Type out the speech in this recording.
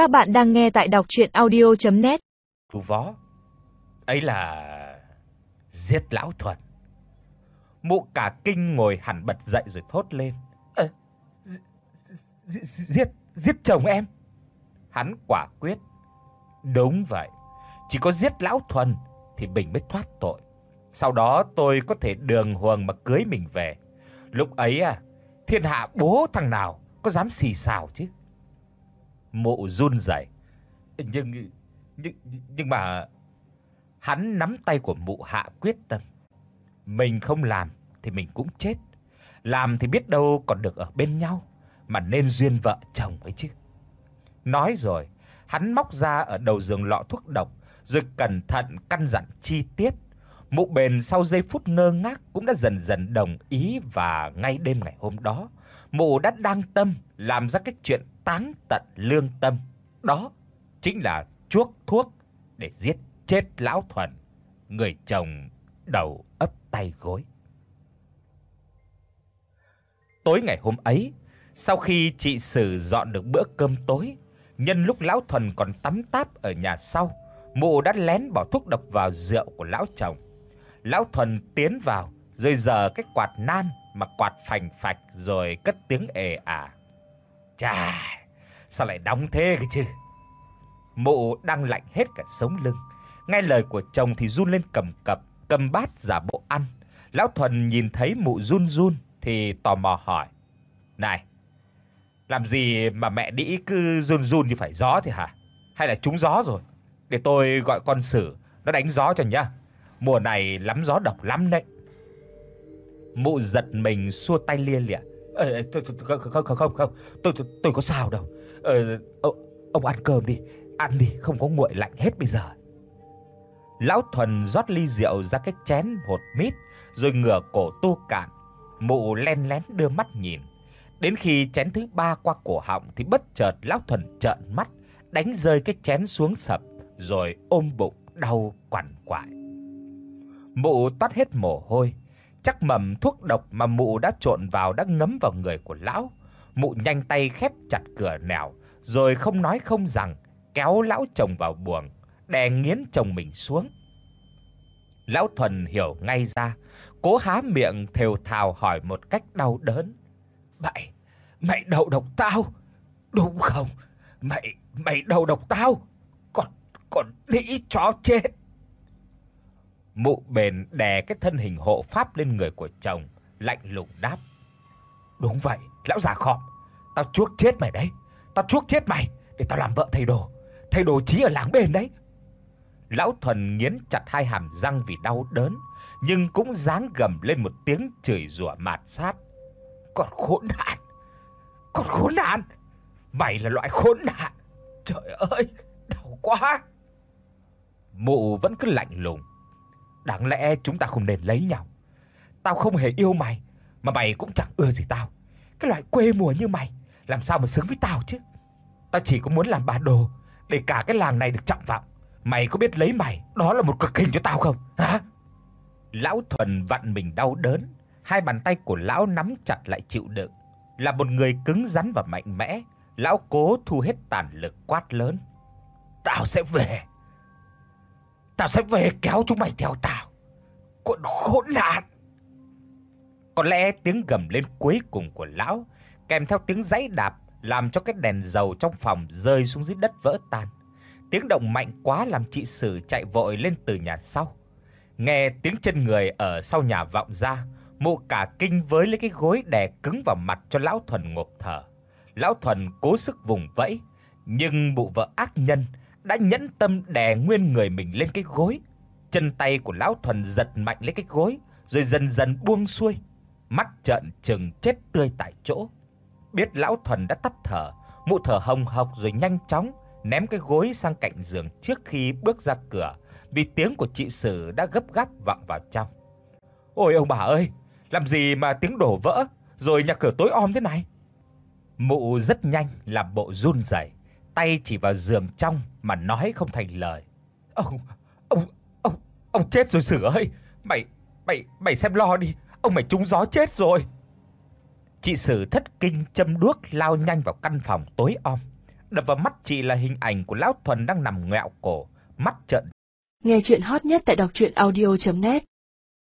Các bạn đang nghe tại đọc audio net Chú vó. Ấy là giết lão thuật. Mụ cả kinh ngồi hẳn bật dậy rồi thốt lên. "Ơ, giết giết chồng em?" Hắn quả quyết. Đúng vậy, chỉ có giết lão Thuần thì mình mới thoát tội. Sau đó tôi có thể đường hoàng mà cưới mình về. Lúc ấy à, thiên hạ bố thằng nào có dám xì xào chứ mộ run rẩy. Nhưng nhưng nhưng mà hắn nắm tay của mụ hạ quyết tâm. Mình không làm thì mình cũng chết. Làm thì biết đâu còn được ở bên nhau, mà nên duyên vợ chồng ấy chứ. Nói rồi, hắn móc ra ở đầu giường lọ thuốc độc, rồi cẩn thận căn dặn chi tiết. Mụ bền sau giây phút ngơ ngác cũng đã dần dần đồng ý và ngay đêm ngày hôm đó, mụ đã đang tâm làm ra cái chuyện táng tận lương tâm. Đó chính là chuốc thuốc để giết chết lão Thuần, người chồng đầu ấp tay gối. Tối ngày hôm ấy, sau khi chị Sử dọn được bữa cơm tối, nhân lúc lão Thuần còn tắm táp ở nhà sau, mụ đã lén bỏ thuốc độc vào rượu của lão chồng. Lão Thuần tiến vào, rồi giờ cái quạt nan mà quạt phành phạch rồi cất tiếng ề ả. Chà, sao lại đóng thế cơ chứ? Mụ đang lạnh hết cả sống lưng. Nghe lời của chồng thì run lên cầm cập, cầm bát giả bộ ăn. Lão Thuần nhìn thấy mụ run run thì tò mò hỏi: "Này, làm gì mà mẹ đĩ cứ run run như phải gió thì hả? Hay là trúng gió rồi? Để tôi gọi con Sử nó đánh gió cho nhá. Mùa này lắm gió độc lắm đấy." Mụ giật mình xua tay lia lịa. "Ờ tôi không không không không, tôi tôi có sao đâu. Ờ ông ăn cơm đi, ăn đi, không có nguội lạnh hết bây giờ." Lão Thuần rót ly rượu ra cái chén hột mít, rồi ngửa cổ tu cạn. Mụ len lén đưa mắt nhìn. Đến khi chén thứ ba qua cổ họng thì bất chợt lão Thuần trợn mắt, đánh rơi cái chén xuống sập, rồi ôm bụng đau quằn quại. Mụ toát hết mồ hôi, chắc mầm thuốc độc mà mụ đã trộn vào đã ngấm vào người của lão. Mụ nhanh tay khép chặt cửa nẻo, rồi không nói không rằng kéo lão chồng vào buồng, đè nghiến chồng mình xuống. Lão Thuần hiểu ngay ra, cố há miệng thều thào hỏi một cách đau đớn. "Mày, mày đầu độc tao, đúng không? Mày mày đầu độc tao, còn còn đĩ chó chết." Mụ bền đè cái thân hình hộ pháp lên người của chồng, lạnh lùng đáp: "Đúng vậy, lão già khọm, tao chuốc chết mày đấy, tao chuốc chết mày để tao làm vợ thầy đồ, thầy đồ chí ở làng bên đấy." Lão Thuần nghiến chặt hai hàm răng vì đau đớn, nhưng cũng dáng gầm lên một tiếng chửi rủa mạt sát. "Con khốn nạn! con khốn nạn! Mày là loại khốn nạn! Trời ơi, đau quá!" Mụ vẫn cứ lạnh lùng. "Đáng lẽ chúng ta không nên lấy nhau. Tao không hề yêu mày, mà mày cũng chẳng ưa gì tao. Cái loại quê mùa như mày, làm sao mà xứng với tao chứ? Tao chỉ có muốn làm bà đồ để cả cái làng này được trọng vọng. Mày có biết lấy mày, đó là một cực hình cho tao không? Hả?" Lão Thuần vặn mình đau đớn, hai bàn tay của lão nắm chặt lại chịu đựng. Là một người cứng rắn và mạnh mẽ, lão cố thu hết tàn lực quát lớn: "Tao sẽ về. Tao sẽ về kéo chúng mày theo tao. Con khốn nạn!" Có lẽ tiếng gầm lên cuối cùng của lão, kèm theo tiếng giãy đạp làm cho cái đèn dầu trong phòng rơi xuống dưới đất vỡ tan. Tiếng động mạnh quá làm chị Sử chạy vội lên từ nhà sau. Nghe tiếng chân người ở sau nhà vọng ra, mụ cả kinh với lấy cái gối đè cứng vào mặt cho lão Thuần ngộp thở. Lão Thuần cố sức vùng vẫy, nhưng mụ vợ ác nhân đã nhẫn tâm đè nguyên người mình lên cái gối. Chân tay của lão Thuần giật mạnh lấy cái gối, rồi dần dần buông xuôi, mắt trợn trừng chết tươi tại chỗ. Biết lão Thuần đã tắt thở, mụ thở hồng hộc rồi nhanh chóng ném cái gối sang cạnh giường trước khi bước ra cửa, vì tiếng của chị Sử đã gấp gáp vọng vào trong. "Ôi ông bà ơi, làm gì mà tiếng đổ vỡ, rồi nhà cửa tối om thế này?" Mụ rất nhanh làm bộ run rẩy, tay chỉ vào giường trong mà nói không thành lời. "Ông ông ông ông chết rồi Sử ơi, mày mày mày xem lo đi, ông mày trúng gió chết rồi." Chị Sử thất kinh châm đuốc lao nhanh vào căn phòng tối om. đập vào mắt chị là hình ảnh của lão Thuần đang nằm ngẹo cổ, mắt trợn. Nghe truyện hot nhất tại doctruyenaudio.net